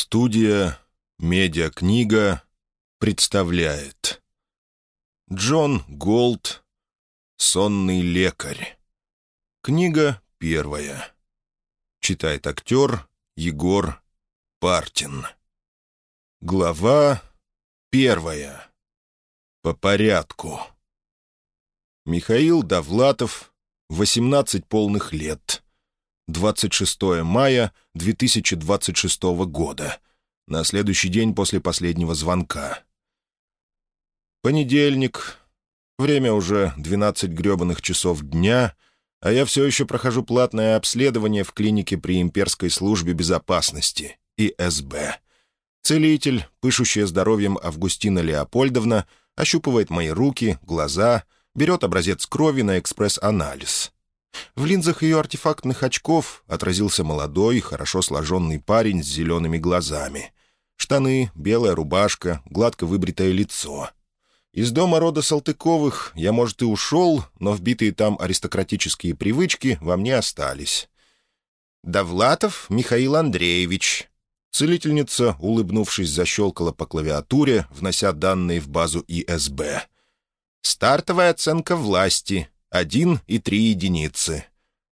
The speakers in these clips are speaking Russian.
Студия «Медиакнига» представляет Джон Голд «Сонный лекарь». Книга первая. Читает актер Егор Партин. Глава первая. По порядку. Михаил Довлатов, 18 полных лет. 26 мая 2026 года, на следующий день после последнего звонка. Понедельник. Время уже 12 гребаных часов дня, а я все еще прохожу платное обследование в клинике при Имперской службе безопасности, ИСБ. Целитель, пышущая здоровьем Августина Леопольдовна, ощупывает мои руки, глаза, берет образец крови на экспресс-анализ — в линзах ее артефактных очков отразился молодой, хорошо сложенный парень с зелеными глазами. Штаны, белая рубашка, гладко выбритое лицо. Из дома рода Салтыковых я, может, и ушел, но вбитые там аристократические привычки во мне остались. «Довлатов Михаил Андреевич». Целительница, улыбнувшись, защелкала по клавиатуре, внося данные в базу ИСБ. «Стартовая оценка власти. Один и три единицы.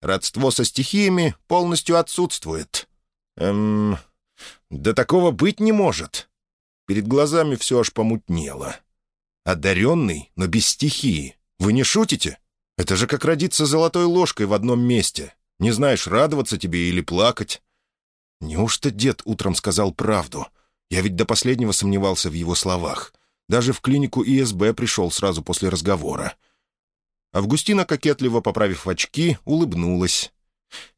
Родство со стихиями полностью отсутствует. Эм... Да такого быть не может. Перед глазами все аж помутнело. Одаренный, но без стихии. Вы не шутите? Это же как родиться золотой ложкой в одном месте. Не знаешь, радоваться тебе или плакать. Неужто дед утром сказал правду? Я ведь до последнего сомневался в его словах. Даже в клинику ИСБ пришел сразу после разговора. Августина, кокетливо поправив очки, улыбнулась.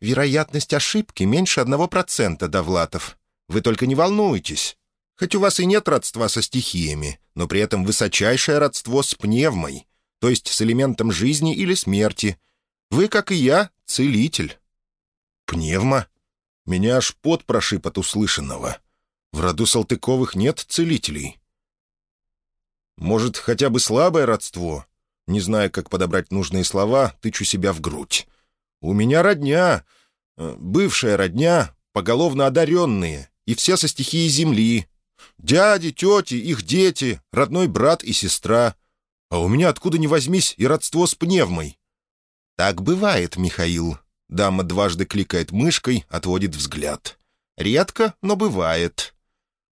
«Вероятность ошибки меньше одного процента, Довлатов. Вы только не волнуйтесь. Хоть у вас и нет родства со стихиями, но при этом высочайшее родство с пневмой, то есть с элементом жизни или смерти. Вы, как и я, целитель». «Пневма? Меня аж пот прошиб от услышанного. В роду Салтыковых нет целителей». «Может, хотя бы слабое родство?» Не зная, как подобрать нужные слова, тычу себя в грудь. «У меня родня, э, бывшая родня, поголовно одаренные, и все со стихией земли. Дяди, тети, их дети, родной брат и сестра. А у меня откуда ни возьмись и родство с пневмой». «Так бывает, Михаил». Дама дважды кликает мышкой, отводит взгляд. «Редко, но бывает».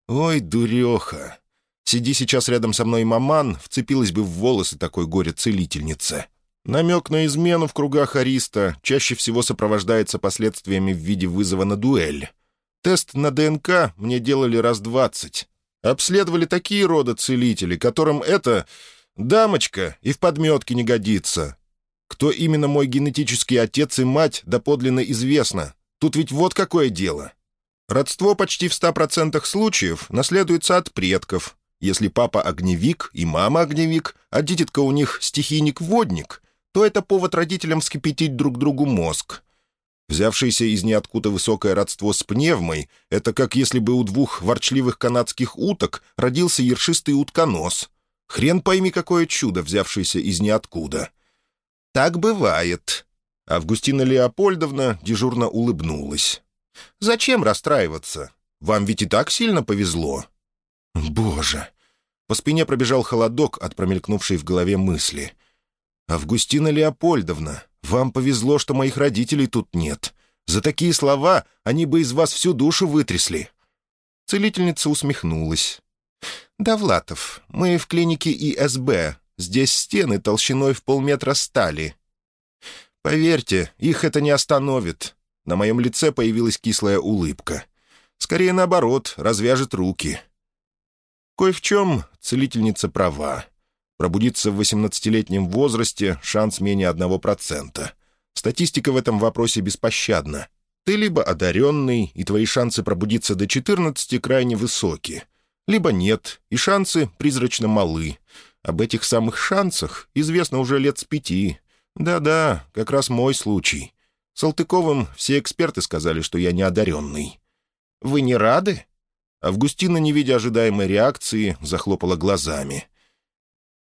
«Ой, дуреха!» Сиди сейчас рядом со мной маман, вцепилась бы в волосы такой горе-целительницы. Намек на измену в кругах Ариста чаще всего сопровождается последствиями в виде вызова на дуэль. Тест на ДНК мне делали раз двадцать. Обследовали такие рода целители, которым это... дамочка и в подметке не годится. Кто именно мой генетический отец и мать, доподлинно известно. Тут ведь вот какое дело. Родство почти в ста процентах случаев наследуется от предков, если папа огневик и мама огневик, а дитятка у них стихийник-водник, то это повод родителям вскипятить друг другу мозг. Взявшееся из ниоткуда высокое родство с пневмой — это как если бы у двух ворчливых канадских уток родился ершистый утконос. Хрен пойми, какое чудо, взявшееся из ниоткуда. «Так бывает», — Августина Леопольдовна дежурно улыбнулась. «Зачем расстраиваться? Вам ведь и так сильно повезло». «Боже!» По спине пробежал холодок от промелькнувшей в голове мысли. «Августина Леопольдовна, вам повезло, что моих родителей тут нет. За такие слова они бы из вас всю душу вытрясли». Целительница усмехнулась. «Довлатов, мы в клинике ИСБ. Здесь стены толщиной в полметра стали. Поверьте, их это не остановит». На моем лице появилась кислая улыбка. «Скорее наоборот, развяжет руки». Кое в чем целительница права. Пробудиться в 18-летнем возрасте — шанс менее 1%. Статистика в этом вопросе беспощадна. Ты либо одаренный, и твои шансы пробудиться до 14 крайне высоки, либо нет, и шансы призрачно малы. Об этих самых шансах известно уже лет с пяти. Да-да, как раз мой случай. Салтыковым все эксперты сказали, что я не одаренный. «Вы не рады?» Августина, не видя ожидаемой реакции, захлопала глазами.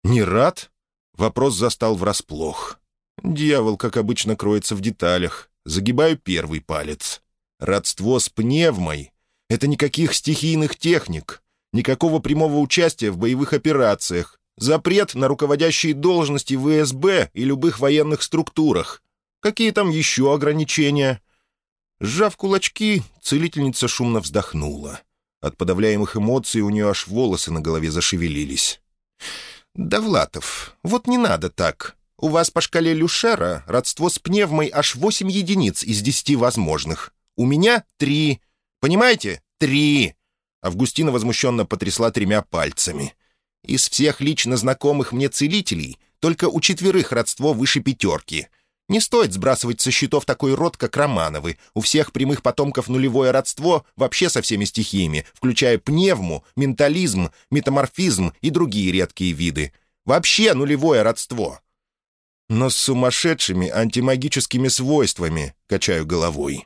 «Не рад?» — вопрос застал врасплох. Дьявол, как обычно, кроется в деталях. Загибаю первый палец. Родство с пневмой. Это никаких стихийных техник, никакого прямого участия в боевых операциях, запрет на руководящие должности в ВСБ и любых военных структурах. Какие там еще ограничения?» Сжав кулачки, целительница шумно вздохнула. От подавляемых эмоций у нее аж волосы на голове зашевелились. «Довлатов, вот не надо так. У вас по шкале Люшера родство с пневмой аж восемь единиц из десяти возможных. У меня три. Понимаете? Три!» Августина возмущенно потрясла тремя пальцами. «Из всех лично знакомых мне целителей только у четверых родство выше пятерки. Не стоит сбрасывать со счетов такой род, как Романовы. У всех прямых потомков нулевое родство вообще со всеми стихиями, включая пневму, ментализм, метаморфизм и другие редкие виды. Вообще нулевое родство. Но с сумасшедшими антимагическими свойствами, качаю головой.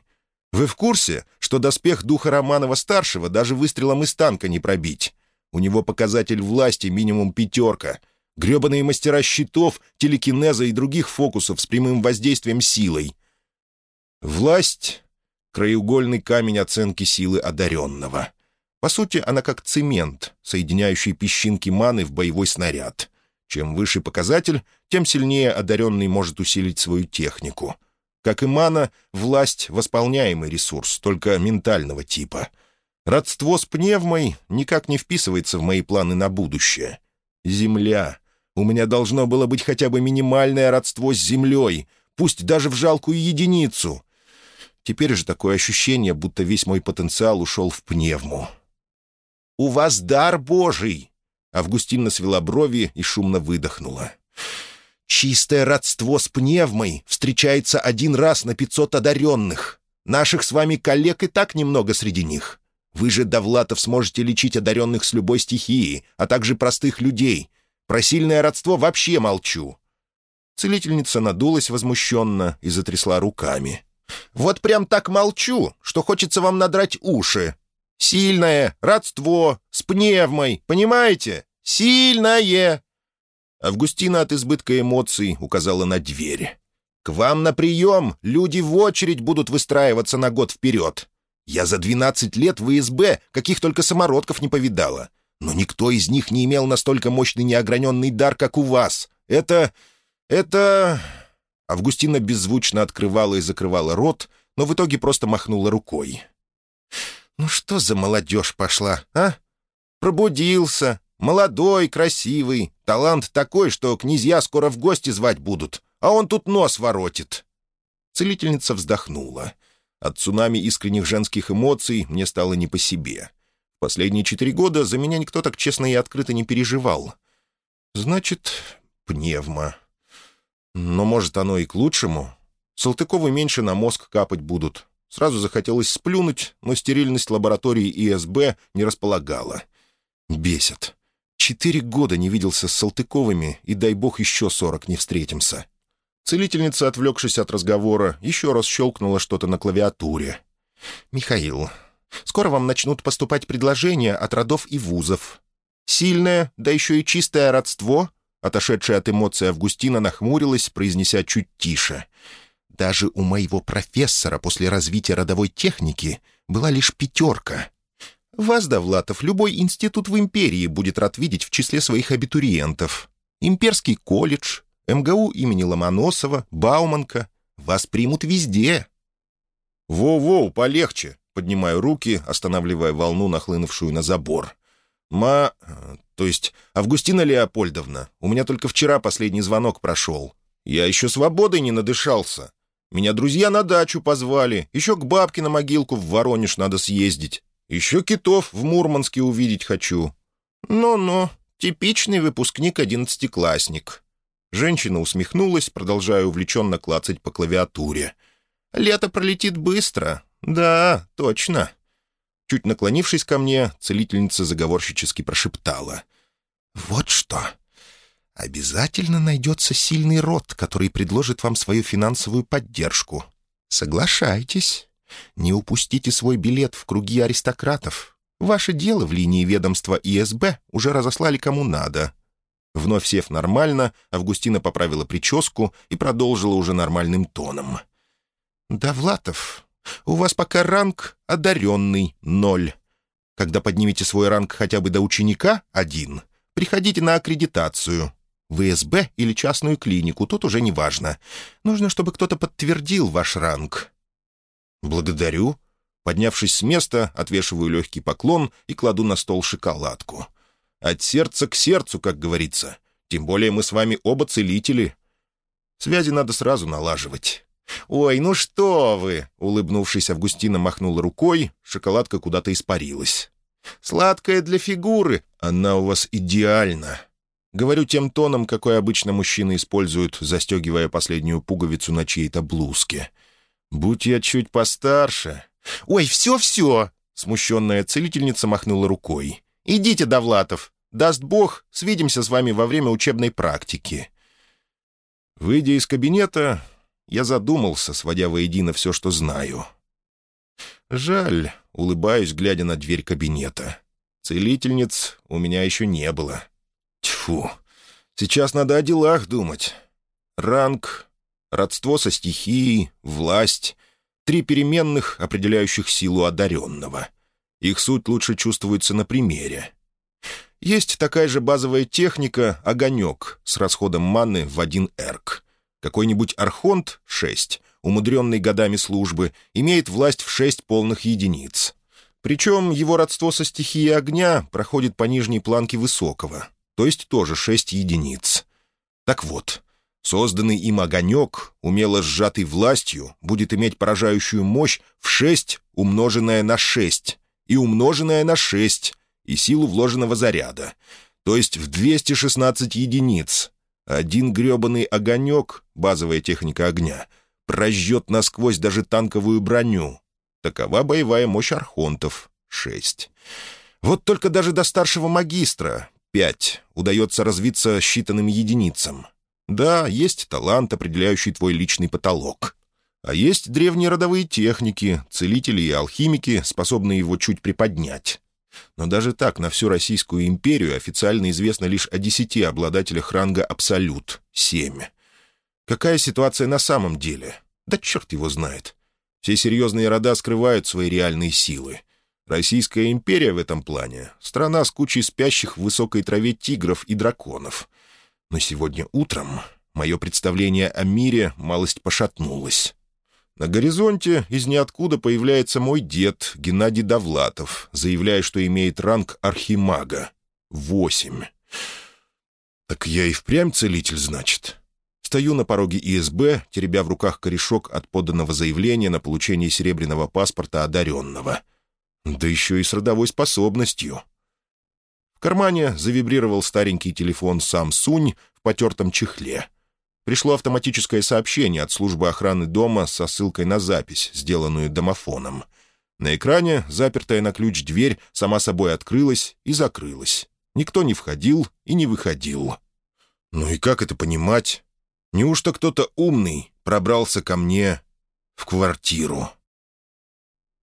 Вы в курсе, что доспех духа Романова-старшего даже выстрелом из танка не пробить? У него показатель власти минимум пятерка — гребаные мастера щитов, телекинеза и других фокусов с прямым воздействием силой. Власть — краеугольный камень оценки силы одаренного. По сути, она как цемент, соединяющий песчинки маны в боевой снаряд. Чем выше показатель, тем сильнее одаренный может усилить свою технику. Как и мана, власть — восполняемый ресурс, только ментального типа. Родство с пневмой никак не вписывается в мои планы на будущее. Земля у меня должно было быть хотя бы минимальное родство с землей, пусть даже в жалкую единицу. Теперь же такое ощущение, будто весь мой потенциал ушел в пневму. «У вас дар Божий!» Августина свела брови и шумно выдохнула. «Чистое родство с пневмой встречается один раз на пятьсот одаренных. Наших с вами коллег и так немного среди них. Вы же, Довлатов, сможете лечить одаренных с любой стихией, а также простых людей. Про сильное родство вообще молчу». Целительница надулась возмущенно и затрясла руками. «Вот прям так молчу, что хочется вам надрать уши. Сильное родство с пневмой, понимаете? Сильное!» Августина от избытка эмоций указала на дверь. «К вам на прием люди в очередь будут выстраиваться на год вперед. Я за двенадцать лет в ИСБ каких только самородков не повидала но никто из них не имел настолько мощный неограненный дар, как у вас. Это... это...» Августина беззвучно открывала и закрывала рот, но в итоге просто махнула рукой. «Ну что за молодежь пошла, а? Пробудился, молодой, красивый, талант такой, что князья скоро в гости звать будут, а он тут нос воротит». Целительница вздохнула. От цунами искренних женских эмоций мне стало не по себе — Последние четыре года за меня никто так честно и открыто не переживал. Значит, пневма. Но, может, оно и к лучшему. Салтыковы меньше на мозг капать будут. Сразу захотелось сплюнуть, но стерильность лаборатории ИСБ не располагала. Бесит. Четыре года не виделся с Салтыковыми, и дай бог еще сорок не встретимся. Целительница, отвлекшись от разговора, еще раз щелкнула что-то на клавиатуре. «Михаил, Скоро вам начнут поступать предложения от родов и вузов. Сильное, да еще и чистое родство, отошедшая от эмоций Августина нахмурилась, произнеся чуть тише. Даже у моего профессора после развития родовой техники была лишь пятерка. Вас, Довлатов, любой институт в империи будет рад видеть в числе своих абитуриентов. Имперский колледж, МГУ имени Ломоносова, Бауманка. Вас примут везде. «Воу-воу, полегче!» Поднимаю руки, останавливая волну, нахлынувшую на забор. «Ма... то есть Августина Леопольдовна, у меня только вчера последний звонок прошел. Я еще свободой не надышался. Меня друзья на дачу позвали, еще к бабке на могилку в Воронеж надо съездить. Еще китов в Мурманске увидеть хочу. Ну-ну, типичный выпускник-одиннадцатиклассник». Женщина усмехнулась, продолжая увлеченно клацать по клавиатуре. «Лето пролетит быстро, «Да, точно». Чуть наклонившись ко мне, целительница заговорщически прошептала. «Вот что. Обязательно найдется сильный род, который предложит вам свою финансовую поддержку. Соглашайтесь. Не упустите свой билет в круги аристократов. Ваше дело в линии ведомства ИСБ уже разослали кому надо». Вновь сев нормально, Августина поправила прическу и продолжила уже нормальным тоном. «Да, Влатов, у вас пока ранг одаренный — ноль. Когда поднимете свой ранг хотя бы до ученика, один, приходите на аккредитацию. ВСБ или частную клинику, тут уже не важно. Нужно, чтобы кто-то подтвердил ваш ранг». «Благодарю». Поднявшись с места, отвешиваю легкий поклон и кладу на стол шоколадку. «От сердца к сердцу, как говорится. Тем более мы с вами оба целители. Связи надо сразу налаживать». «Ой, ну что вы!» — улыбнувшись, Августина махнула рукой, шоколадка куда-то испарилась. «Сладкая для фигуры. Она у вас идеальна». Говорю тем тоном, какой обычно мужчины используют, застегивая последнюю пуговицу на чьей-то блузке. «Будь я чуть постарше...» «Ой, все-все!» — смущенная целительница махнула рукой. «Идите, Довлатов. Даст Бог, свидимся с вами во время учебной практики». Выйдя из кабинета, я задумался, сводя воедино все, что знаю. Жаль, улыбаюсь, глядя на дверь кабинета. Целительниц у меня еще не было. Тьфу, сейчас надо о делах думать. Ранг, родство со стихией, власть — три переменных, определяющих силу одаренного. Их суть лучше чувствуется на примере. Есть такая же базовая техника — огонек с расходом маны в один эрк. Какой-нибудь архонт — шесть, умудренный годами службы, имеет власть в шесть полных единиц. Причем его родство со стихией огня проходит по нижней планке высокого, то есть тоже шесть единиц. Так вот, созданный им огонек, умело сжатый властью, будет иметь поражающую мощь в шесть, умноженное на шесть, и умноженное на шесть, и силу вложенного заряда, то есть в 216 единиц, один гребаный огонек, базовая техника огня, прожжет насквозь даже танковую броню. Такова боевая мощь архонтов — шесть. Вот только даже до старшего магистра — пять — удается развиться считанным единицам. Да, есть талант, определяющий твой личный потолок. А есть древние родовые техники, целители и алхимики, способные его чуть приподнять. Но даже так на всю Российскую империю официально известно лишь о десяти обладателях ранга «Абсолют» — семь. Какая ситуация на самом деле? Да черт его знает. Все серьезные рода скрывают свои реальные силы. Российская империя в этом плане — страна с кучей спящих в высокой траве тигров и драконов. Но сегодня утром мое представление о мире малость пошатнулось. На горизонте из ниоткуда появляется мой дед Геннадий Довлатов, заявляя, что имеет ранг архимага. Восемь. Так я и впрямь целитель, значит. Стою на пороге ИСБ, теребя в руках корешок от поданного заявления на получение серебряного паспорта одаренного. Да еще и с родовой способностью. В кармане завибрировал старенький телефон «Самсунь» в потертом чехле — Пришло автоматическое сообщение от службы охраны дома со ссылкой на запись, сделанную домофоном. На экране запертая на ключ дверь сама собой открылась и закрылась. Никто не входил и не выходил. Ну и как это понимать? Неужто кто-то умный пробрался ко мне в квартиру?»